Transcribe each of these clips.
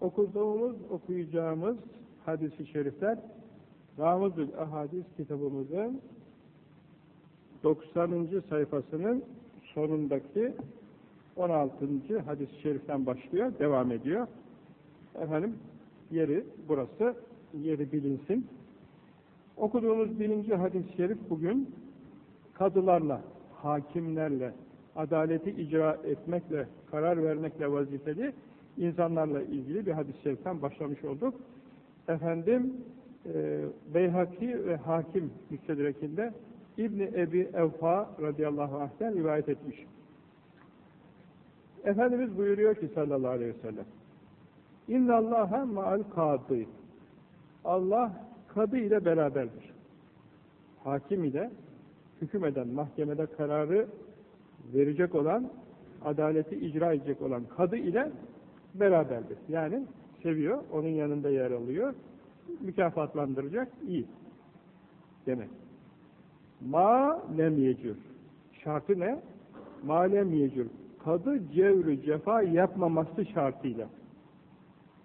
Okuduğumuz, okuyacağımız hadis-i şerifler Ramuzül Ahadis kitabımızın 90. sayfasının sonundaki 16. hadis-i şeriften başlıyor, devam ediyor. Efendim, yeri burası, yeri bilinsin. Okuduğumuz birinci hadis-i şerif bugün kadılarla, hakimlerle, adaleti icra etmekle, karar vermekle vazifeli insanlarla ilgili bir hadis-i şeriften başlamış olduk. Efendim, e, Beyhaki ve Hakim müstedrekinde İbni Ebi Evfa radıyallahu anh'ten rivayet etmiş. Efendimiz buyuruyor ki sallallahu aleyhi ve sellem İnna Allaha ma'al kadı Allah kadı ile beraberdir. Hakim ile hüküm eden, mahkemede kararı verecek olan, adaleti icra edecek olan kadı ile beraberdir. Yani seviyor, onun yanında yer alıyor, mükafatlandıracak, iyi demek. Ma lem yecür. Şartı ne? Ma lem yecür. Kadı cevrü cefa yapmaması şartıyla.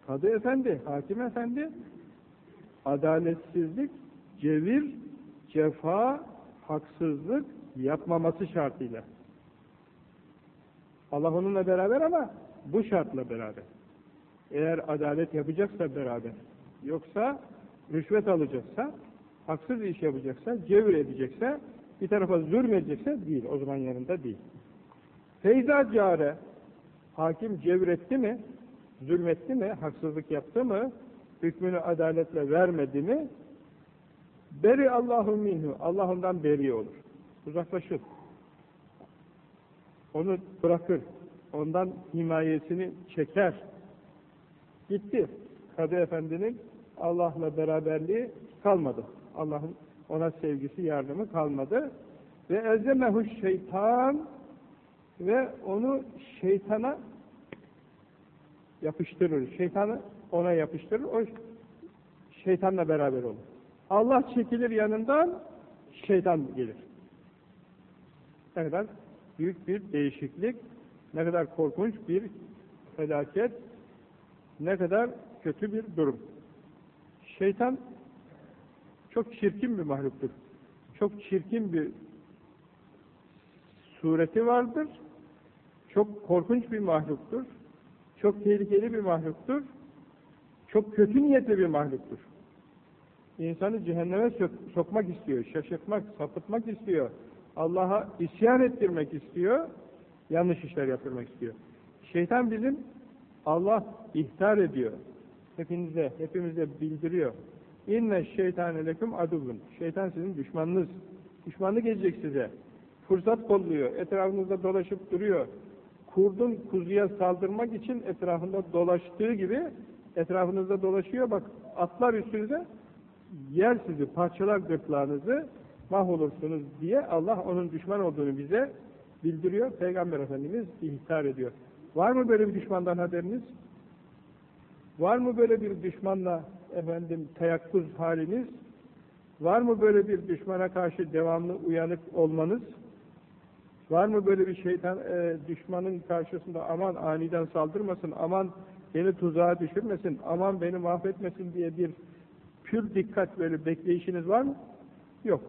Kadı efendi, hakim efendi adaletsizlik, cevir, cefa, haksızlık yapmaması şartıyla. Allah onunla beraber ama bu şartla beraber. Eğer adalet yapacaksa beraber, yoksa rüşvet alacaksa, haksız iş yapacaksa, cevir edecekse, bir tarafa zulmedecekse değil, o zaman yanında değil. Feyza care, hakim cevir etti mi, zulmetti mi, haksızlık yaptı mı, hükmünü adaletle vermedi mi, beri Allahu minhu, Allah ondan beri olur. Uzaklaşır. Onu bırakır. Ondan himayesini çeker. Gitti. Kadı Efendi'nin Allah'la beraberliği kalmadı. Allah'ın ona sevgisi, yardımı kalmadı. Ve elzemehu şeytan ve onu şeytana yapıştırır. Şeytanı ona yapıştırır. O şeytanla beraber olur. Allah çekilir yanından, şeytan gelir. Ne kadar büyük bir değişiklik, ne kadar korkunç bir felaket, ne kadar kötü bir durum. Şeytan çok çirkin bir mahluktur. Çok çirkin bir sureti vardır. Çok korkunç bir mahluktur. Çok tehlikeli bir mahluktur. Çok kötü niyetli bir mahluktur. İnsanı cehenneme sok sokmak istiyor, şaşırtmak, sapıtmak istiyor. Allah'a isyan ettirmek istiyor, yanlış işler yaptırmak istiyor. Şeytan bizim Allah ihtar ediyor. Hepinize, hepimize bildiriyor. İnne şeytane leküm aduvun. Şeytan sizin düşmanınız. Düşmanlık edecek size. Fırsat kolluyor. Etrafınızda dolaşıp duruyor. Kurdun kuzuya saldırmak için etrafında dolaştığı gibi etrafınızda dolaşıyor. Bak atlar üstünüze yer sizi, parçalar gırtlağınızı mahvolursunuz diye Allah onun düşman olduğunu bize bildiriyor. Peygamber Efendimiz ihtar ediyor. Var mı böyle bir düşmandan haberiniz? Var mı böyle bir düşmanla efendim teyakkuz haliniz? Var mı böyle bir düşmana karşı devamlı uyanık olmanız? Var mı böyle bir şeytan e, düşmanın karşısında aman aniden saldırmasın, aman beni tuzağa düşürmesin, aman beni mahvetmesin diye bir pür dikkat böyle bekleyişiniz var mı? Yok.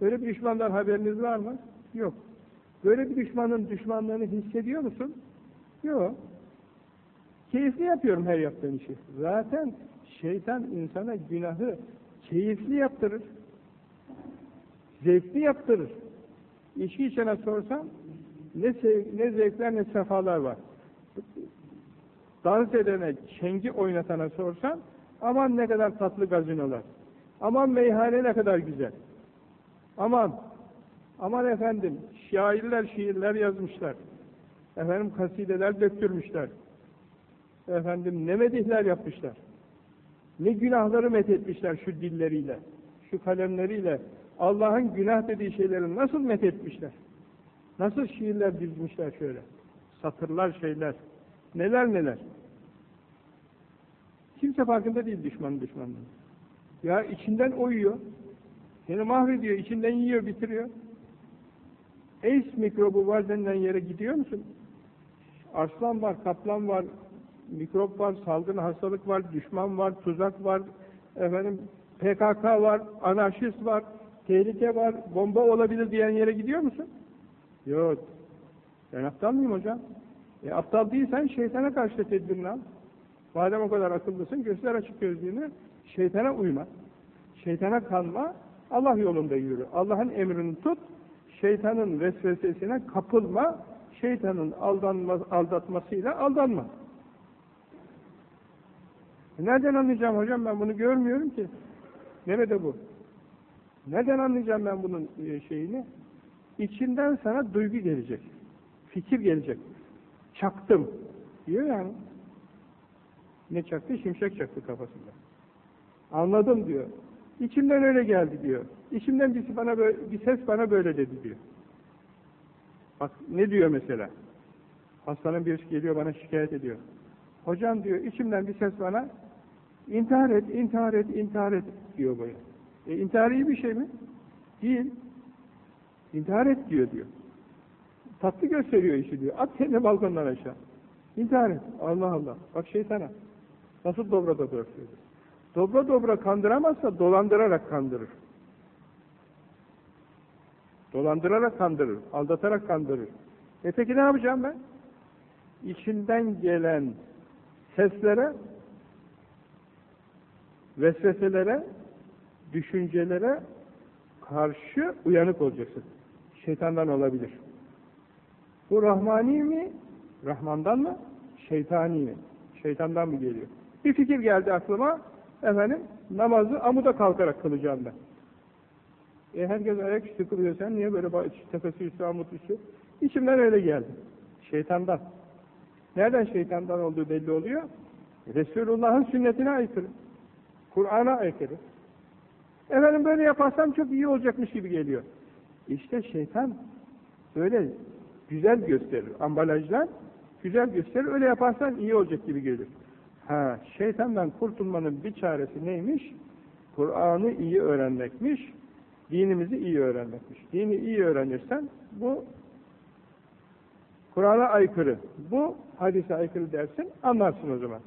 Böyle bir düşmandan haberiniz var mı? Yok. Böyle bir düşmanın düşmanlığını hissediyor musun? Yok. Keyifli yapıyorum her yaptığım işi. Zaten şeytan insana günahı keyifli yaptırır. Zevkli yaptırır. İçki içene sorsam ne, sev, ne zevkler ne sefalar var. Dans edene, çengi oynatana sorsan aman ne kadar tatlı gazinolar. Aman meyhane ne kadar güzel. Aman, aman efendim, şairler şiirler yazmışlar. Efendim kasideler döktürmüşler. Efendim ne medihler yapmışlar. Ne günahları methetmişler şu dilleriyle, şu kalemleriyle. Allah'ın günah dediği şeyleri nasıl methetmişler. Nasıl şiirler dizmişler şöyle. Satırlar şeyler. Neler neler. Kimse farkında değil düşmanın düşmanlığının. Ya içinden oyuyor. Seni mahvediyor, içinden yiyor, bitiriyor. AIDS mikrobu var denilen yere gidiyor musun? Arslan var, kaplan var, mikrop var, salgın hastalık var, düşman var, tuzak var, efendim PKK var, anarşist var, tehlike var, bomba olabilir diyen yere gidiyor musun? Yok. Ben aptal mıyım hocam? E, aptal değilsen şeytana karşı da tedbirini al. Madem o kadar akıllısın, göster açık gözlüğünü, şeytana uyma. Şeytana kanma, Allah yolunda yürü. Allah'ın emrini tut, şeytanın vesvesesine kapılma, şeytanın aldanma, aldatmasıyla aldanma. E, nereden anlayacağım hocam ben bunu görmüyorum ki. Nerede bu? Nereden anlayacağım ben bunun e, şeyini? İçinden sana duygu gelecek. Fikir gelecek. Çaktım. Diyor yani. Ne çaktı? Şimşek çaktı kafasında. Anladım diyor. İçimden öyle geldi diyor. İçimden birisi bana böyle, bir ses bana böyle dedi diyor. Bak ne diyor mesela? Hastanın birisi geliyor bana şikayet ediyor. Hocam diyor içimden bir ses bana intihar et, intihar et, intihar et diyor böyle. E intihar iyi bir şey mi? Değil. İntihar et diyor diyor. Tatlı gösteriyor işi diyor. At kendini balkondan aşağı. İntihar et. Allah Allah. Bak şeytana. Nasıl dobra dobra söylüyor. Dobra dobra kandıramazsa dolandırarak kandırır. Dolandırarak kandırır. Aldatarak kandırır. E peki ne yapacağım ben? İçinden gelen seslere, vesveselere, düşüncelere karşı uyanık olacaksın. Şeytandan olabilir. Bu Rahmani mi? Rahmandan mı? Şeytani mi? Şeytandan mı geliyor? Bir fikir geldi aklıma. Efendim, namazı amuda kalkarak kılacağım ben. E herkes ayak üstü kılıyor. Sen niye böyle tepesi üstü, amut üstü? İçimden öyle geldi. Şeytandan. Nereden şeytandan olduğu belli oluyor? Resulullah'ın sünnetine aykırı. Kur'an'a aykırı. Efendim böyle yaparsam çok iyi olacakmış gibi geliyor. İşte şeytan böyle güzel gösterir. Ambalajlar güzel gösterir. Öyle yaparsan iyi olacak gibi gelir. Ha, şeytandan kurtulmanın bir çaresi neymiş? Kur'an'ı iyi öğrenmekmiş. Dinimizi iyi öğrenmekmiş. Dini iyi öğrenirsen bu Kur'an'a aykırı. Bu hadise aykırı dersin, anlarsın o zaman.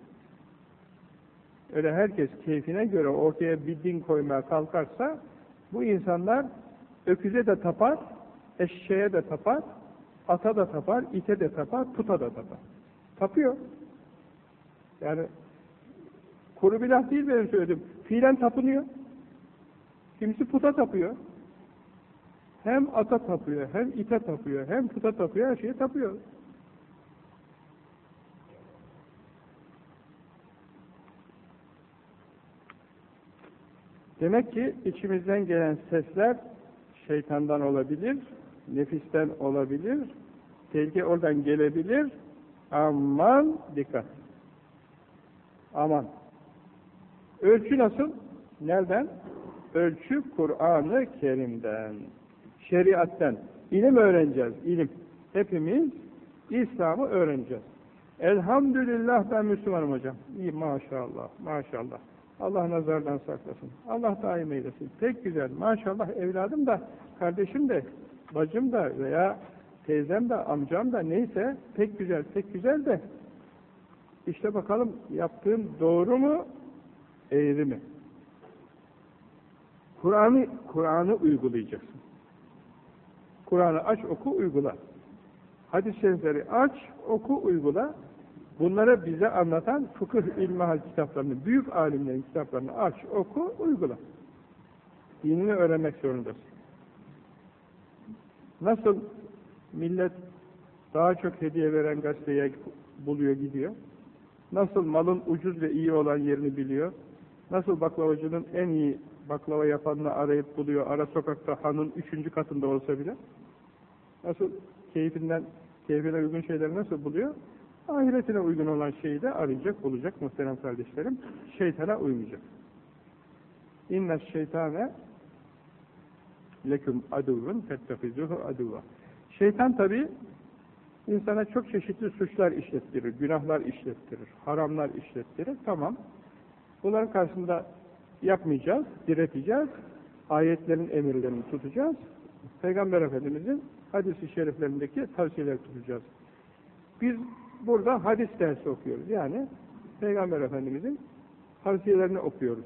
Öyle herkes keyfine göre ortaya bir din koymaya kalkarsa bu insanlar öküze de tapar, eşeğe de tapar, ata da tapar, ite de tapar, puta da tapar. Tapıyor. Yani kuru bir laf değil benim söylediğim. Fiilen tapınıyor. Kimisi puta tapıyor. Hem ata tapıyor, hem ite tapıyor, hem puta tapıyor, her şeye tapıyor. Demek ki içimizden gelen sesler şeytandan olabilir, nefisten olabilir, tehlike oradan gelebilir. Aman dikkat. Aman. Ölçü nasıl? Nereden? Ölçü Kur'an-ı Kerim'den. Şeriatten. İlim öğreneceğiz, ilim. Hepimiz İslam'ı öğreneceğiz. Elhamdülillah ben Müslümanım hocam. İyi maşallah, maşallah. Allah nazardan saklasın. Allah daim eylesin. Pek güzel. Maşallah evladım da, kardeşim de, bacım da veya teyzem de, amcam da neyse pek güzel, pek güzel de işte bakalım yaptığım doğru mu, eğri mi? Kur'an'ı Kur'an'ı uygulayacaksın. Kur'an'ı aç, oku, uygula. Hadis-i şerifleri aç, oku, uygula. Bunları bize anlatan fıkıh ilmihal kitaplarını, büyük alimlerin kitaplarını aç, oku, uygula. Dinini öğrenmek zorundasın. Nasıl millet daha çok hediye veren gazeteye buluyor, gidiyor? Nasıl malın ucuz ve iyi olan yerini biliyor? Nasıl baklavacının en iyi baklava yapanını arayıp buluyor, ara sokakta hanın üçüncü katında olsa bile? Nasıl keyfinden, keyfine uygun şeyleri nasıl buluyor? Ahiretine uygun olan şeyi de arayacak, bulacak muhterem kardeşlerim. Şeytana uymayacak. İnne şeytane leküm aduvun fettefizuhu aduva. Şeytan tabi insana çok çeşitli suçlar işlettirir, günahlar işlettirir, haramlar işlettirir. Tamam. Bunların karşısında yapmayacağız, direteceğiz. Ayetlerin emirlerini tutacağız. Peygamber Efendimiz'in hadisi şeriflerindeki tavsiyeleri tutacağız. Biz burada hadis dersi okuyoruz. Yani Peygamber Efendimiz'in tavsiyelerini okuyoruz.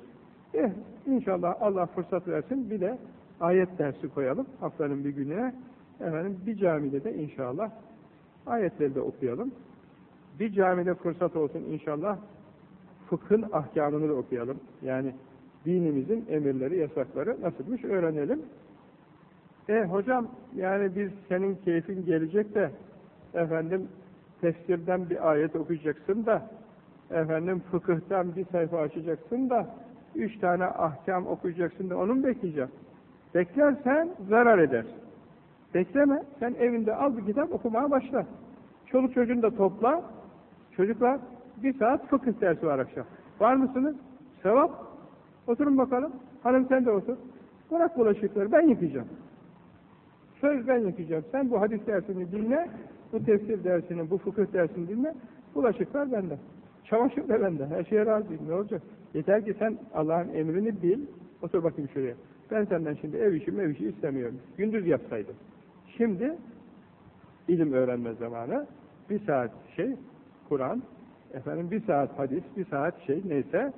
Eh inşallah Allah fırsat versin bir de ayet dersi koyalım haftanın bir gününe. Efendim bir camide de inşallah ayetleri de okuyalım. Bir camide fırsat olsun inşallah fıkhın ahkamını da okuyalım. Yani dinimizin emirleri, yasakları nasılmış öğrenelim. E hocam yani biz senin keyfin gelecek de efendim tefsirden bir ayet okuyacaksın da efendim fıkıhtan bir sayfa açacaksın da üç tane ahkam okuyacaksın da onu mu bekleyeceğim? Beklersen zarar eder. Bekleme. Sen evinde al bir kitap okumaya başla. Çoluk çocuğunu da topla. Çocuklar bir saat fıkıh dersi var akşam. Var mısınız? Sevap. Oturun bakalım. Hanım sen de otur. Bırak bulaşıkları. Ben yıkayacağım. Söz ben yıkayacağım. Sen bu hadis dersini dinle. Bu tefsir dersini, bu fıkıh dersini dinle. Bulaşıklar bende. Çamaşır da bende. Her şeye razıyım. Ne olacak? Yeter ki sen Allah'ın emrini bil. Otur bakayım şuraya. Ben senden şimdi ev işi ev işi istemiyorum. Gündüz yapsaydım. Şimdi ilim öğrenme zamanı. Bir saat şey, Kur'an, efendim bir saat hadis, bir saat şey neyse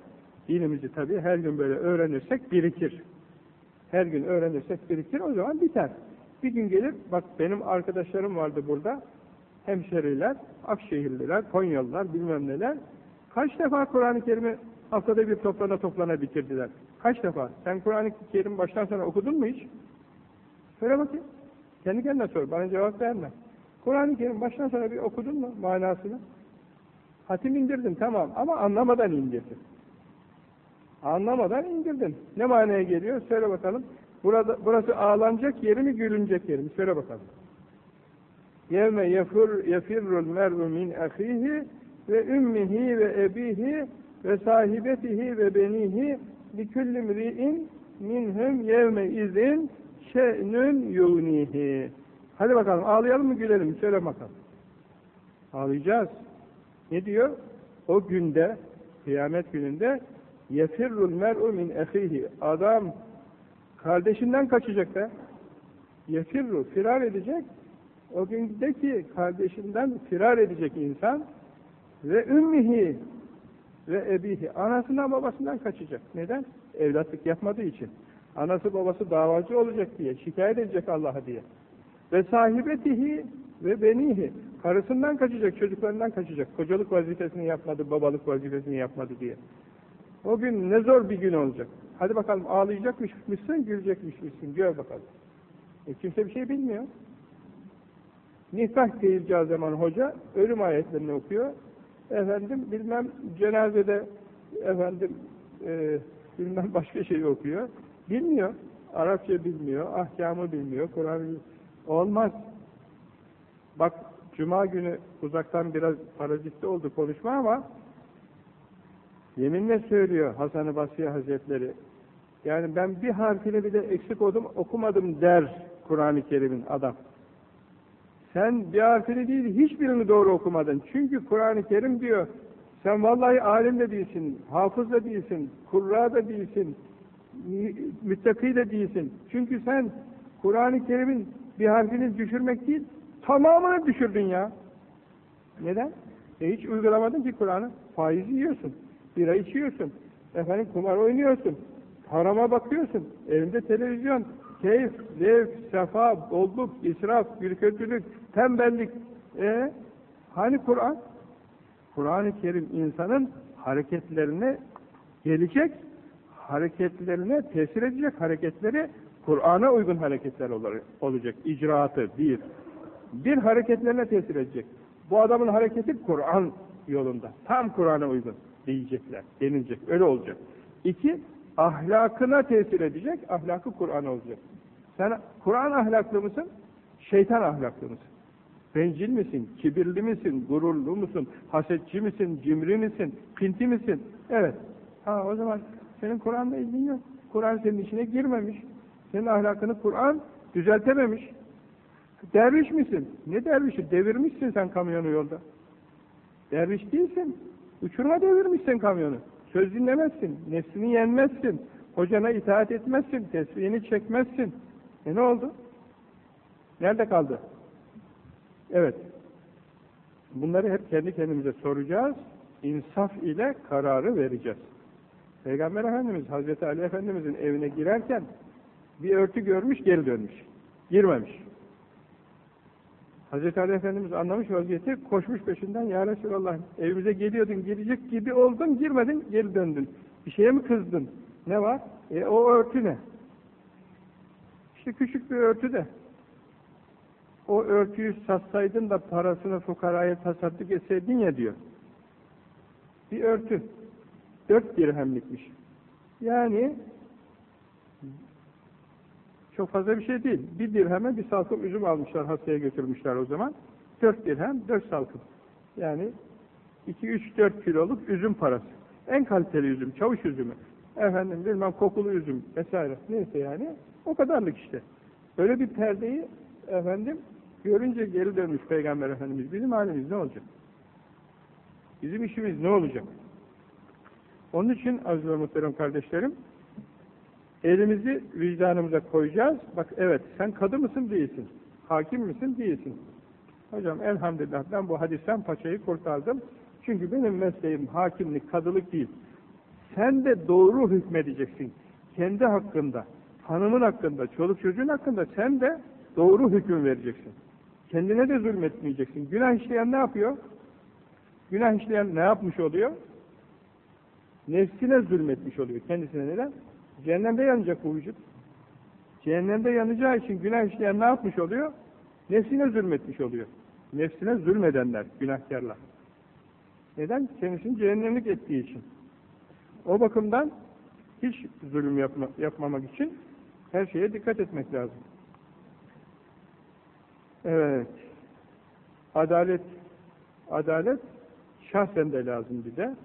dinimizi tabii her gün böyle öğrenirsek birikir. Her gün öğrenirsek birikir o zaman biter. Bir gün gelir, bak benim arkadaşlarım vardı burada, hemşeriler, Akşehirliler, Konyalılar, bilmem neler. Kaç defa Kur'an-ı Kerim'i haftada bir toplana toplana bitirdiler. Kaç defa? Sen Kur'an-ı Kerim baştan sona okudun mu hiç? Söyle bakayım. Kendi kendine sor, bana cevap verme. Kur'an-ı Kerim baştan sona bir okudun mu manasını? Hatim indirdin tamam ama anlamadan indirdin. Anlamadan indirdin. Ne manaya geliyor? Söyle bakalım. Burada, burası ağlanacak yeri mi, gülünecek yeri mi? Söyle bakalım. Yevme yefur yefirrul mer'u min ahihi ve ümmihi ve ebihi ve sahibetihi ve benihi likulli mri'in minhum yevme izin şe'nün yunihi. Hadi bakalım ağlayalım mı gülelim mi? Söyle bakalım. Ağlayacağız. Ne diyor? O günde, kıyamet gününde yefirrul mer'u min ehihi. Adam kardeşinden kaçacak da. Yefirru, firar edecek. O gündeki kardeşinden firar edecek insan ve ümmihi ve ebihi. Anasından babasından kaçacak. Neden? Evlatlık yapmadığı için. Anası babası davacı olacak diye, şikayet edecek Allah'a diye. Ve sahibetihi ve benihi. Karısından kaçacak, çocuklarından kaçacak. Kocalık vazifesini yapmadı, babalık vazifesini yapmadı diye. O gün ne zor bir gün olacak. Hadi bakalım ağlayacakmışsın, gülecekmişsin. Gör bakalım. E kimse bir şey bilmiyor. Nikah kıyılacağı zaman hoca ölüm ayetlerini okuyor. Efendim bilmem cenazede efendim e, bilmem başka şey okuyor. Bilmiyor. Arapça bilmiyor, ahkamı bilmiyor, Kur'an'ı Olmaz. Bak Cuma günü uzaktan biraz parazitli oldu konuşma ama yeminle söylüyor Hasan-ı Basri Hazretleri. Yani ben bir harfini bile eksik oldum, okumadım der Kur'an-ı Kerim'in adam. Sen bir harfini değil, hiçbirini doğru okumadın. Çünkü Kur'an-ı Kerim diyor, sen vallahi alim de değilsin, hafız da değilsin, kurra da değilsin, müttaki de değilsin. Çünkü sen Kur'an-ı Kerim'in bir harfini düşürmek değil, tamamını düşürdün ya. Neden? E hiç uygulamadın ki Kur'an'ı. Faiz yiyorsun, bira içiyorsun, efendim kumar oynuyorsun, harama bakıyorsun, evinde televizyon, keyif, zevk, sefa, bolluk, israf, gülkötülük, tembellik. E hani Kur'an? Kur'an-ı Kerim insanın hareketlerine gelecek, hareketlerine tesir edecek hareketleri Kur'an'a uygun hareketler olacak. İcraatı bir. Bir hareketlerine tesir edecek. Bu adamın hareketi Kur'an yolunda. Tam Kur'an'a uygun diyecekler. Denilecek. Öyle olacak. İki, ahlakına tesir edecek. Ahlakı Kur'an olacak. Sen Kur'an ahlaklı mısın? Şeytan ahlaklı mısın? Bencil misin? Kibirli misin? Gururlu musun? Hasetçi misin? Cimri misin? Pinti misin? Evet. Ha o zaman senin Kur'an'la ilgin yok. Kur'an senin içine girmemiş. Senin ahlakını Kur'an düzeltememiş. Derviş misin? Ne dervişi? Devirmişsin sen kamyonu yolda. Derviş değilsin. Uçurma devirmişsin kamyonu. Söz dinlemezsin. Nefsini yenmezsin. Hocana itaat etmezsin. Tesbihini çekmezsin. E ne oldu? Nerede kaldı? Evet. Bunları hep kendi kendimize soracağız. İnsaf ile kararı vereceğiz. Peygamber Efendimiz, Hazreti Ali Efendimizin evine girerken bir örtü görmüş, geri dönmüş. Girmemiş. Hazreti Ali Efendimiz anlamış vaziyeti, koşmuş peşinden, Ya Resulallah evimize geliyordun, girecek gibi oldun, girmedin, geri döndün. Bir şeye mi kızdın? Ne var? E o örtü ne? İşte küçük bir örtü de. O örtüyü satsaydın da parasını fukaraya tasadduk etseydin ya diyor. Bir örtü. Dört dirhemlikmiş. Yani çok fazla bir şey değil. Bir dirheme bir salkım üzüm almışlar, hastaya götürmüşler o zaman. Dört dirhem, dört salkım. Yani iki, üç, dört kiloluk üzüm parası. En kaliteli üzüm, çavuş üzümü. Efendim bilmem kokulu üzüm vesaire. Neyse yani o kadarlık işte. Böyle bir perdeyi efendim görünce geri dönmüş Peygamber Efendimiz. Bizim halimiz ne olacak? Bizim işimiz ne olacak? Onun için aziz ve muhterem kardeşlerim elimizi vicdanımıza koyacağız. Bak evet sen kadı mısın değilsin. Hakim misin değilsin. Hocam elhamdülillah ben bu hadisten paçayı kurtardım. Çünkü benim mesleğim hakimlik, kadılık değil. Sen de doğru hükmedeceksin. Kendi hakkında, hanımın hakkında, çoluk çocuğun hakkında sen de doğru hüküm vereceksin. Kendine de zulmetmeyeceksin. Günah işleyen ne yapıyor? Günah işleyen ne yapmış oluyor? Nefsine zulmetmiş oluyor. Kendisine neden? Cehennemde yanacak bu vücut. Cehennemde yanacağı için günah işleyen ne yapmış oluyor? Nefsine zulmetmiş oluyor. Nefsine zulmedenler, günahkarlar. Neden? Kendisini cehennemlik ettiği için. O bakımdan hiç zulüm yapma, yapmamak için her şeye dikkat etmek lazım. Evet. Adalet adalet şahsen de lazım bir de.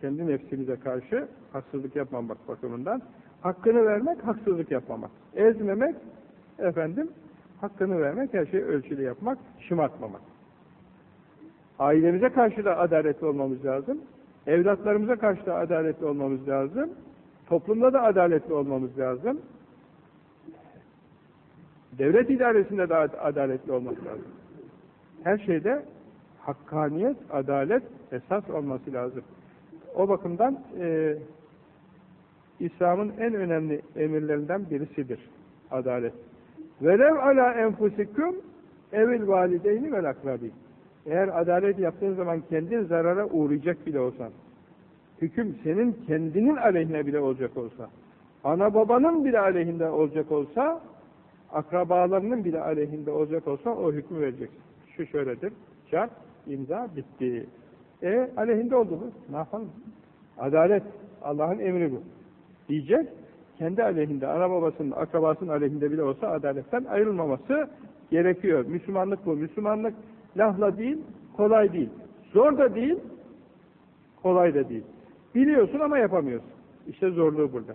Kendi nefsimize karşı haksızlık yapmamak bakımından. Hakkını vermek, haksızlık yapmamak. Ezmemek, efendim, hakkını vermek, her şeyi ölçülü yapmak, şımartmamak. Ailemize karşı da adaletli olmamız lazım. Evlatlarımıza karşı da adaletli olmamız lazım. Toplumda da adaletli olmamız lazım. Devlet idaresinde de adaletli olmak lazım. Her şeyde hakkaniyet, adalet esas olması lazım. O bakımdan e, İslam'ın en önemli emirlerinden birisidir adalet. Velev ala enfusikum evil valideyni vel akrabi. Eğer adalet yaptığın zaman kendin zarara uğrayacak bile olsan, hüküm senin kendinin aleyhine bile olacak olsa, ana babanın bile aleyhinde olacak olsa, akrabalarının bile aleyhinde olacak olsa o hükmü vereceksin. Şu şöyledir, çarp, imza, bitti. E aleyhinde oldu mu? Ne yapalım? Adalet, Allah'ın emri bu. Diyecek, kendi aleyhinde, ana babasının, akrabasının aleyhinde bile olsa adaletten ayrılmaması gerekiyor. Müslümanlık bu. Müslümanlık lafla değil, kolay değil. Zor da değil, kolay da değil. Biliyorsun ama yapamıyorsun. İşte zorluğu burada.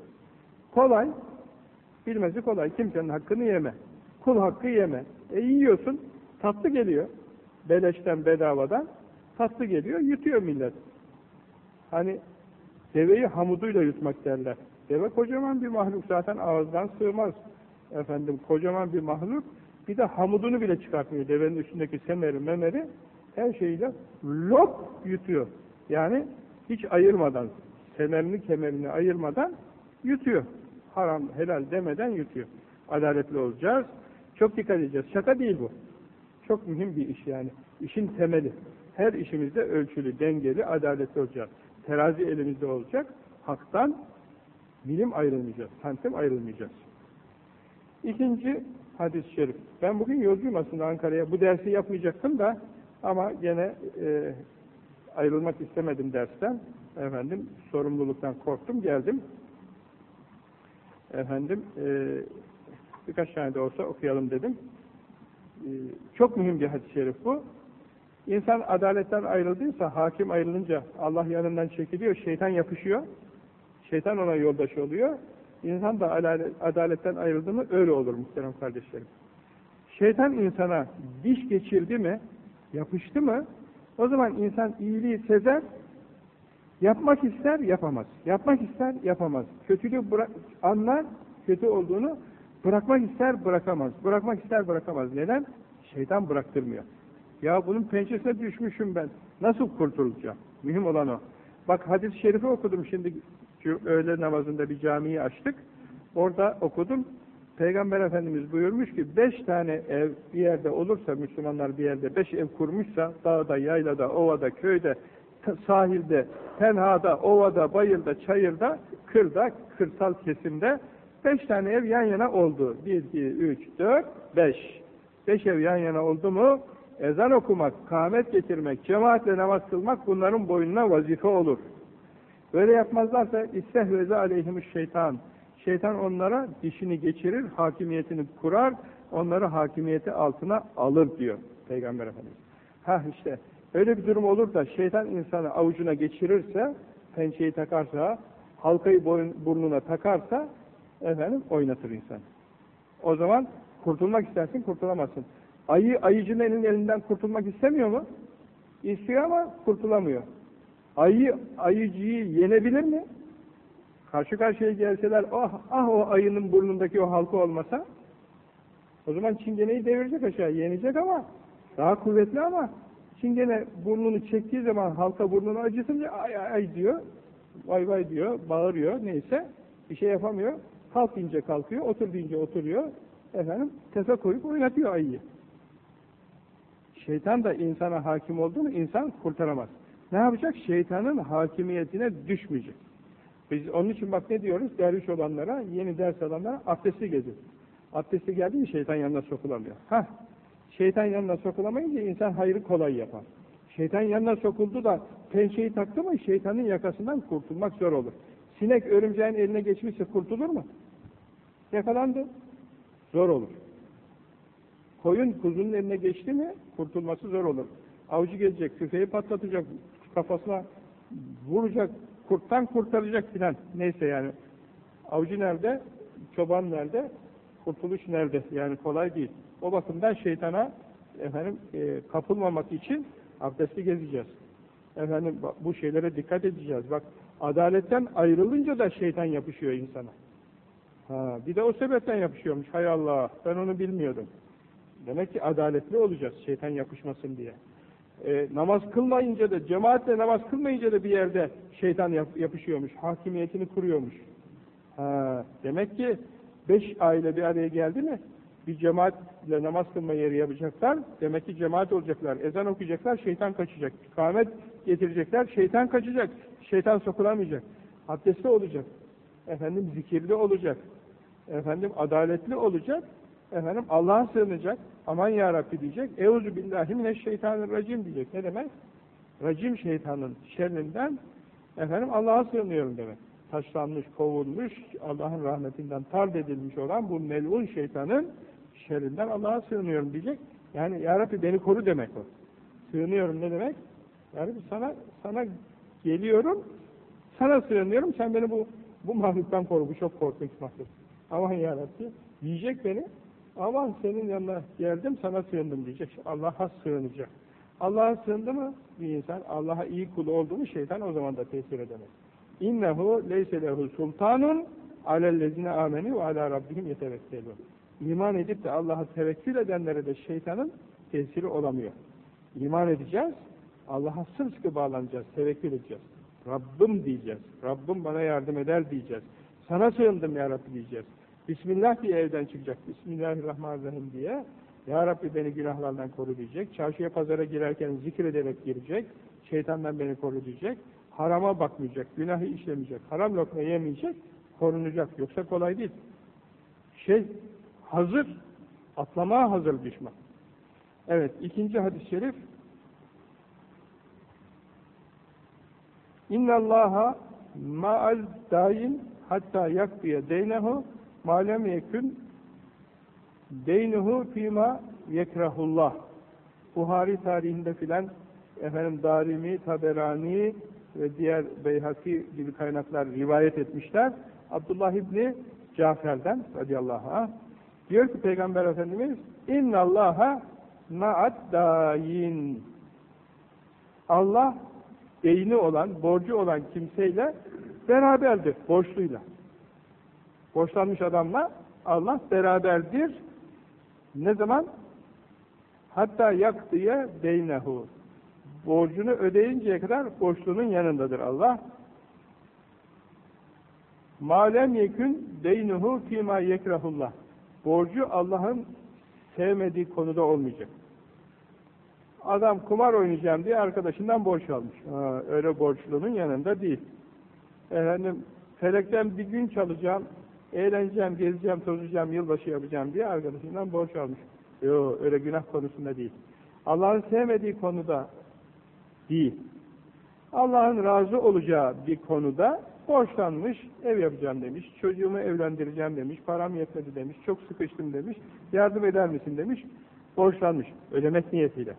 Kolay, bilmesi kolay. Kimsenin hakkını yeme. Kul hakkı yeme. E yiyorsun, tatlı geliyor. Beleşten, bedavadan tatlı geliyor, yutuyor millet. Hani deveyi hamuduyla yutmak derler. Deve kocaman bir mahluk zaten ağızdan sığmaz. Efendim kocaman bir mahluk. Bir de hamudunu bile çıkartmıyor. Devenin üstündeki semeri, memeri her şeyiyle lop yutuyor. Yani hiç ayırmadan, semerini, kemerini ayırmadan yutuyor. Haram, helal demeden yutuyor. Adaletli olacağız. Çok dikkat edeceğiz. Şaka değil bu. Çok mühim bir iş yani. İşin temeli. Her işimizde ölçülü, dengeli, adaletli olacağız. Terazi elimizde olacak. Haktan milim ayrılmayacağız. Santim ayrılmayacağız. İkinci hadis-i şerif. Ben bugün yolcuyum aslında Ankara'ya. Bu dersi yapmayacaktım da ama gene e, ayrılmak istemedim dersten. Efendim sorumluluktan korktum geldim. Efendim e, birkaç tane de olsa okuyalım dedim. E, çok mühim bir hadis-i şerif bu. İnsan adaletten ayrıldıysa, hakim ayrılınca Allah yanından çekiliyor, şeytan yapışıyor. Şeytan ona yoldaş oluyor. İnsan da adaletten ayrıldı mı öyle olur muhterem kardeşlerim. Şeytan insana diş geçirdi mi, yapıştı mı, o zaman insan iyiliği sezer, yapmak ister, yapamaz. Yapmak ister, yapamaz. Kötülüğü anlar, kötü olduğunu bırakmak ister, bırakamaz. Bırakmak ister, bırakamaz. Neden? Şeytan bıraktırmıyor. Ya bunun pençesine düşmüşüm ben. Nasıl kurtulacağım? Mühim olan o. Bak hadis-i şerifi okudum şimdi öğle namazında bir camiyi açtık. Orada okudum. Peygamber Efendimiz buyurmuş ki beş tane ev bir yerde olursa Müslümanlar bir yerde beş ev kurmuşsa dağda, yaylada, ovada, köyde, sahilde, tenhada, ovada, bayırda, çayırda, kırda, kırsal kesimde beş tane ev yan yana oldu. Bir, iki, üç, dört, beş. Beş ev yan yana oldu mu ezan okumak, kâhmet getirmek, cemaatle namaz kılmak bunların boynuna vazife olur. Böyle yapmazlarsa istehveze aleyhimiş şeytan. Şeytan onlara dişini geçirir, hakimiyetini kurar, onları hakimiyeti altına alır diyor Peygamber Efendimiz. Ha işte öyle bir durum olur da şeytan insanı avucuna geçirirse, pençeyi takarsa, halkayı boyun, burnuna takarsa efendim oynatır insan. O zaman kurtulmak istersin, kurtulamazsın. Ayı ayıcının elinden kurtulmak istemiyor mu? İstiyor ama kurtulamıyor. Ayı ayıcıyı yenebilir mi? Karşı karşıya gelseler, ah, ah o ayının burnundaki o halka olmasa, o zaman çingeneyi devirecek aşağı, yenecek ama, daha kuvvetli ama, çingene burnunu çektiği zaman halka burnunu acıtınca ay ay ay diyor, vay vay diyor, bağırıyor, neyse, bir şey yapamıyor, kalk deyince kalkıyor, otur deyince oturuyor, efendim, tefe koyup oynatıyor ayıyı. Şeytan da insana hakim olduğunu insan kurtaramaz. Ne yapacak? Şeytanın hakimiyetine düşmeyecek. Biz onun için bak ne diyoruz? Derviş olanlara, yeni ders alanlara abdestli gezin. Abdestli geldi mi şeytan yanına sokulamıyor. Hah, şeytan yanına sokulamayınca insan hayrı kolay yapar. Şeytan yanına sokuldu da pençeyi taktı mı şeytanın yakasından kurtulmak zor olur. Sinek örümceğin eline geçmişse kurtulur mu? Yakalandı. Zor olur. Koyun kuzunun eline geçti mi kurtulması zor olur. Avcı gelecek, tüfeği patlatacak, kafasına vuracak, kurttan kurtaracak filan. Neyse yani. Avcı nerede? Çoban nerede? Kurtuluş nerede? Yani kolay değil. O bakımdan şeytana efendim e, kapılmamak için abdesti gezeceğiz. Efendim bu şeylere dikkat edeceğiz. Bak adaletten ayrılınca da şeytan yapışıyor insana. Ha, bir de o sebepten yapışıyormuş. Hay Allah ben onu bilmiyordum. Demek ki adaletli olacağız şeytan yapışmasın diye. E, namaz kılmayınca da, cemaatle namaz kılmayınca da bir yerde şeytan yap, yapışıyormuş, hakimiyetini kuruyormuş. Ha, demek ki beş aile bir araya geldi mi, bir cemaatle namaz kılma yeri yapacaklar, demek ki cemaat olacaklar, ezan okuyacaklar, şeytan kaçacak, kâhmet getirecekler, şeytan kaçacak, şeytan sokulamayacak, abdestli olacak, efendim zikirli olacak, efendim adaletli olacak, efendim Allah'a sığınacak, aman ya Rabbi diyecek, euzu billahi mineşşeytanirracim diyecek. Ne demek? Racim şeytanın şerrinden efendim Allah'a sığınıyorum demek. Taşlanmış, kovulmuş, Allah'ın rahmetinden tard edilmiş olan bu melun şeytanın şerrinden Allah'a sığınıyorum diyecek. Yani ya Rabbi beni koru demek o. Sığınıyorum ne demek? Ya sana, sana geliyorum, sana sığınıyorum, sen beni bu, bu mahluktan koru, bu çok korkunç mahluk. Aman ya Rabbi, yiyecek beni, Aman senin yanına geldim sana sığındım diyecek. Allah'a sığınacak. Allah'a sığındı mı bir insan, Allah'a iyi kul oldu mu şeytan o zaman da tesir edemez. İnnehu leyse lehu sultanun alellezine ameni ve ala rabbihim yetevekkelun. İman edip de Allah'a tevekkül edenlere de şeytanın tesiri olamıyor. İman edeceğiz, Allah'a sımsıkı bağlanacağız, tevekkül edeceğiz. Rabbim diyeceğiz, Rabbim bana yardım eder diyeceğiz. Sana sığındım ya Rabbi diyeceğiz. Bismillah diye evden çıkacak. Bismillahirrahmanirrahim diye. Ya Rabbi beni günahlardan koru diyecek. Çarşıya pazara girerken zikrederek girecek. Şeytandan beni koru diyecek. Harama bakmayacak. Günahı işlemeyecek. Haram lokma yemeyecek. Korunacak. Yoksa kolay değil. Şey hazır. Atlamaya hazır düşman. Evet. ikinci hadis-i şerif İnna Allaha ma'al daim hatta yakbiye deynehu malem yekün deynuhu fîmâ yekrahullah Buhari tarihinde filan efendim Darimi, Taberani ve diğer Beyhaki gibi kaynaklar rivayet etmişler. Abdullah İbni Cafer'den radıyallahu anh diyor ki Peygamber Efendimiz innallaha ma'ad dayin. Allah deyni olan, borcu olan kimseyle beraberdir, borçluyla. Borçlanmış adamla Allah beraberdir. Ne zaman? Hatta yak diye beynehu. Borcunu ödeyinceye kadar borçlunun yanındadır Allah. Malem yekün deynuhu fîmâ yekrahullah. Borcu Allah'ın sevmediği konuda olmayacak. Adam kumar oynayacağım diye arkadaşından borç almış. Ha, öyle borçlunun yanında değil. Efendim, felekten bir gün çalacağım, eğleneceğim, gezeceğim, tozacağım, yılbaşı yapacağım diye arkadaşından borç almış. Yok, öyle günah konusunda değil. Allah'ın sevmediği konuda değil. Allah'ın razı olacağı bir konuda borçlanmış, ev yapacağım demiş, çocuğumu evlendireceğim demiş, param yetmedi demiş, çok sıkıştım demiş, yardım eder misin demiş, borçlanmış, ödemek niyetiyle.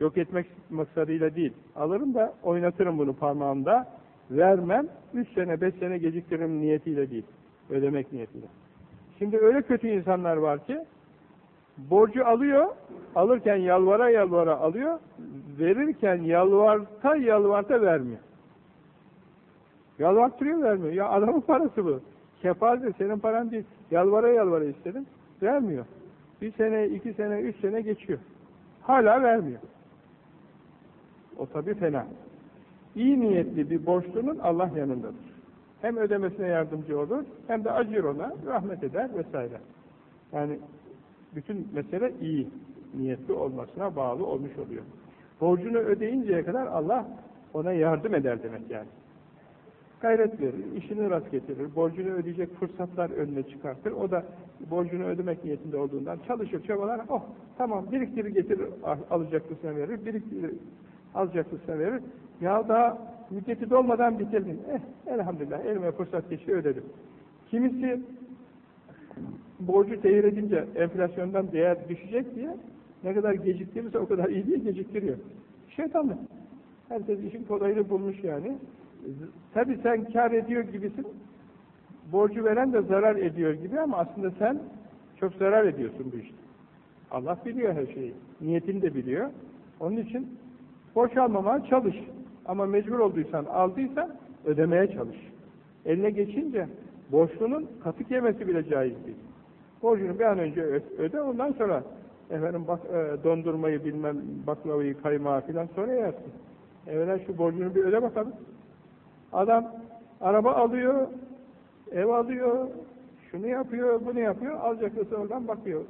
Yok etmek maksadıyla değil. Alırım da oynatırım bunu parmağımda, vermem, üç sene, beş sene geciktiririm niyetiyle değil, ödemek niyetiyle. Şimdi öyle kötü insanlar var ki, borcu alıyor, alırken yalvara yalvara alıyor, verirken yalvarta yalvarta vermiyor. Yalvartırıyor vermiyor. Ya adamın parası bu. Kefaze senin paran değil. Yalvara yalvara istedim. Vermiyor. Bir sene, iki sene, üç sene geçiyor. Hala vermiyor. O tabi fena. İyi niyetli bir borçlunun Allah yanındadır. Hem ödemesine yardımcı olur, hem de acır ona, rahmet eder vesaire. Yani bütün mesele iyi niyetli olmasına bağlı olmuş oluyor. Borcunu ödeyinceye kadar Allah ona yardım eder demek yani. Gayret verir, işini rast getirir, borcunu ödeyecek fırsatlar önüne çıkartır. O da borcunu ödemek niyetinde olduğundan çalışır, çabalar, oh tamam biriktirir getirir, alacaklısına verir, biriktirir, alacaklısına verir. Ya daha müddeti dolmadan bitirdim. Eh elhamdülillah elime fırsat geçti ödedim. Kimisi borcu tehir edince enflasyondan değer düşecek diye ne kadar geciktirirse o kadar iyi diye geciktiriyor. Şeytanlık. Herkes işin kolayını bulmuş yani. Tabi sen kar ediyor gibisin, borcu veren de zarar ediyor gibi ama aslında sen çok zarar ediyorsun bu işte. Allah biliyor her şeyi. Niyetini de biliyor. Onun için borç almamaya çalış. Ama mecbur olduysan, aldıysan ödemeye çalış. Eline geçince borçlunun katık yemesi bile caiz değil. Borcunu bir an önce öde, ondan sonra efendim bak, e, dondurmayı bilmem, baklavayı, kaymağı filan sonra yersin. Evvela şu borcunu bir öde bakalım. Adam araba alıyor, ev alıyor, şunu yapıyor, bunu yapıyor, alacaklısı oradan bakıyor.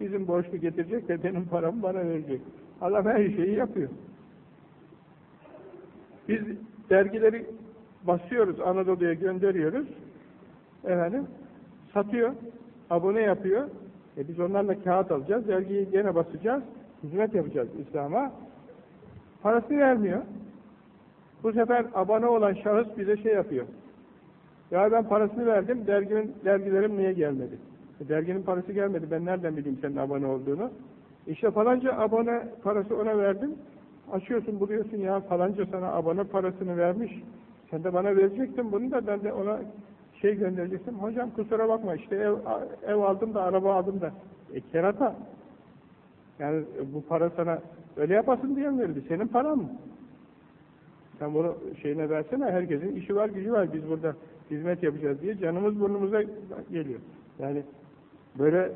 Bizim borçlu getirecek de benim paramı bana verecek. Adam her şeyi yapıyor. Biz dergileri basıyoruz, Anadolu'ya gönderiyoruz. Efendim, satıyor, abone yapıyor. E biz onlarla kağıt alacağız, dergiyi gene basacağız, hizmet yapacağız İslam'a. Parasını vermiyor. Bu sefer abone olan şahıs bize şey yapıyor. Ya ben parasını verdim, derginin, dergilerim niye gelmedi? E, derginin parası gelmedi, ben nereden bileyim senin abone olduğunu? İşte falanca abone parası ona verdim, açıyorsun buluyorsun ya falanca sana abone parasını vermiş, sen de bana verecektin bunu da ben de ona şey gönderecektim. Hocam kusura bakma işte ev, ev aldım da araba aldım da. E kerata. Yani bu para sana öyle yapasın diye mi verildi? Senin paran mı? Sen bunu şeyine versene, herkesin işi var, gücü var, biz burada hizmet yapacağız diye canımız burnumuza geliyor. Yani böyle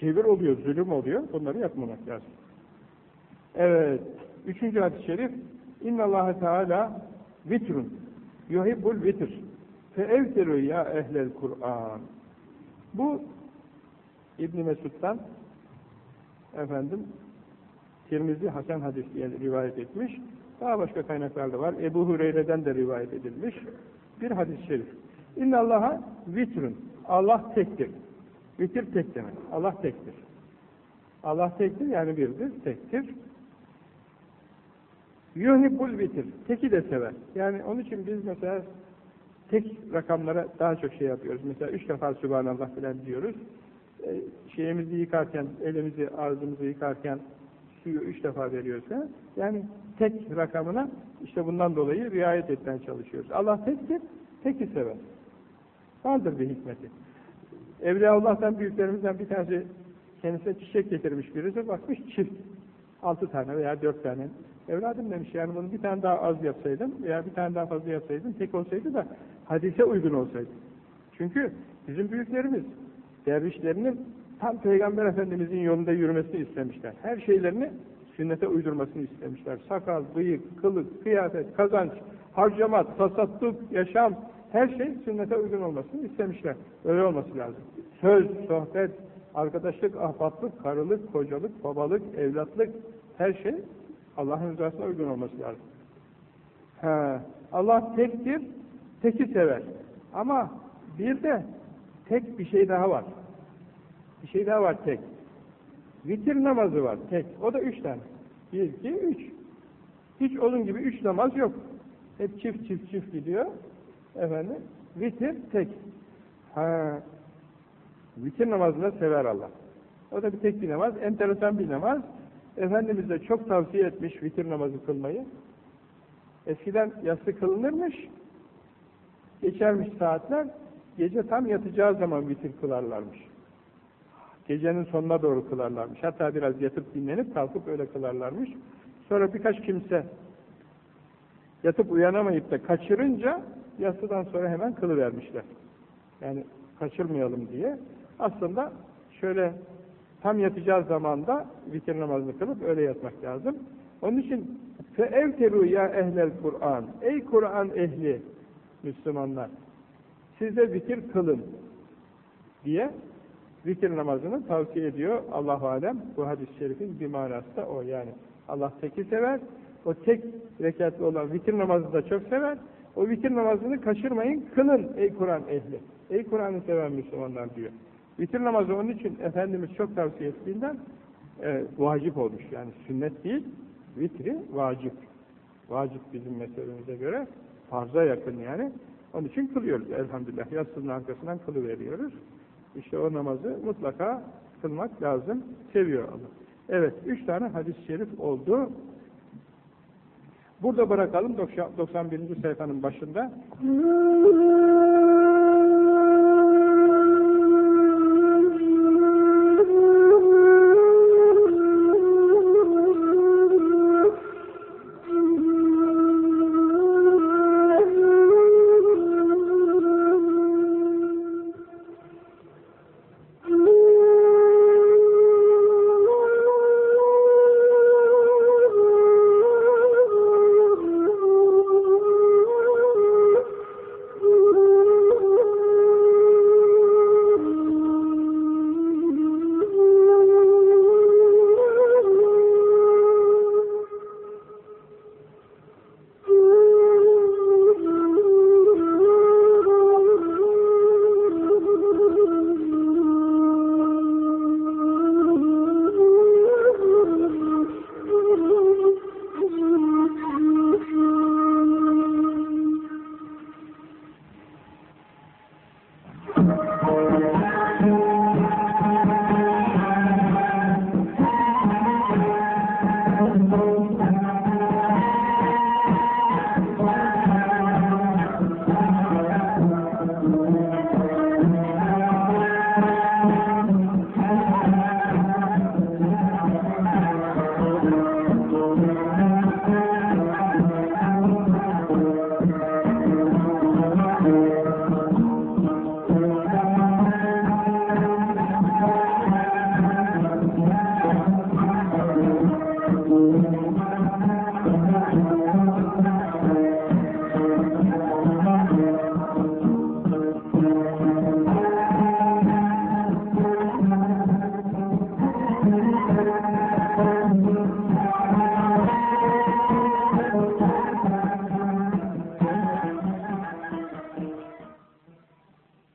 cevir oluyor, zulüm oluyor, bunları yapmamak lazım. Evet, üçüncü hadis-i şerif, İnna Allah Teala vitrun, yuhibbul vitr, feevtiru ya ehlel Kur'an. Bu İbn Mesud'dan efendim Tirmizi Hasan hadis diye rivayet etmiş. Daha başka kaynaklarda var. Ebu Hureyre'den de rivayet edilmiş. Bir hadis-i şerif. İnna Allah'a vitrun. Allah tektir. Vitir tek demek. Allah tektir. Allah tektir yani birdir, tektir. Yuhibbul vitir. Teki de sever. Yani onun için biz mesela tek rakamlara daha çok şey yapıyoruz. Mesela üç defa Sübhanallah filan diyoruz. E, şeyimizi yıkarken, elimizi, ağzımızı yıkarken suyu üç defa veriyorsa, yani tek rakamına işte bundan dolayı riayet etmeye çalışıyoruz. Allah tektir, teki sever. Vardır bir hikmeti. Evliyaullah'tan büyüklerimizden bir tanesi kendisine çiçek getirmiş birisi. Bakmış çift. Altı tane veya dört tane. Evladım demiş yani bunu bir tane daha az yapsaydın veya bir tane daha fazla yapsaydın tek olsaydı da hadise uygun olsaydı. Çünkü bizim büyüklerimiz dervişlerinin tam Peygamber Efendimizin yolunda yürümesini istemişler. Her şeylerini sünnete uydurmasını istemişler. Sakal, bıyık, kılık, kıyafet, kazanç, harcamat, tasadduk, yaşam, her şey sünnete uygun olmasını istemişler. Öyle olması lazım. Söz, sohbet, arkadaşlık, ahbaplık, karılık, kocalık, babalık, evlatlık, her şey Allah'ın rızasına uygun olması lazım. Ha, Allah tektir, teki sever. Ama bir de tek bir şey daha var. Bir şey daha var tek. Vitir namazı var tek. O da üç tane. Bir, iki, üç. Hiç onun gibi üç namaz yok. Hep çift çift çift gidiyor. Efendim, vitir tek. Ha, vitir namazını sever Allah. O da bir tek bir namaz. Enteresan bir namaz. Efendimiz de çok tavsiye etmiş vitir namazı kılmayı. Eskiden yatsı kılınırmış. Geçermiş saatler. Gece tam yatacağı zaman vitir kılarlarmış. Gecenin sonuna doğru kılarlarmış. Hatta biraz yatıp dinlenip kalkıp öyle kılarlarmış. Sonra birkaç kimse yatıp uyanamayıp da kaçırınca yatsıdan sonra hemen kılıvermişler. Yani kaçırmayalım diye. Aslında şöyle tam yatacağı zamanda vitir namazını kılıp öyle yatmak lazım. Onun için فَاَوْتَرُوا ya ehlel Kur'an Ey Kur'an ehli Müslümanlar siz de vitir kılın diye vitir namazını tavsiye ediyor Allah alem. Bu hadis-i şerifin bir manası da o yani. Allah teki sever. O tek rekatlı olan vitir namazını da çok sever. O vitir namazını kaçırmayın, kılın ey Kur'an ehli. Ey Kur'an'ı seven Müslümanlar diyor. Vitir namazı onun için Efendimiz çok tavsiye ettiğinden e, vacip olmuş. Yani sünnet değil, vitri vacip. Vacip bizim meselemize göre farza yakın yani. Onun için kılıyoruz elhamdülillah. Yatsının arkasından kılıveriyoruz. İşte o namazı mutlaka kılmak lazım. Seviyor Allah. Evet, üç tane hadis-i şerif oldu. Burada bırakalım 91. sayfanın başında.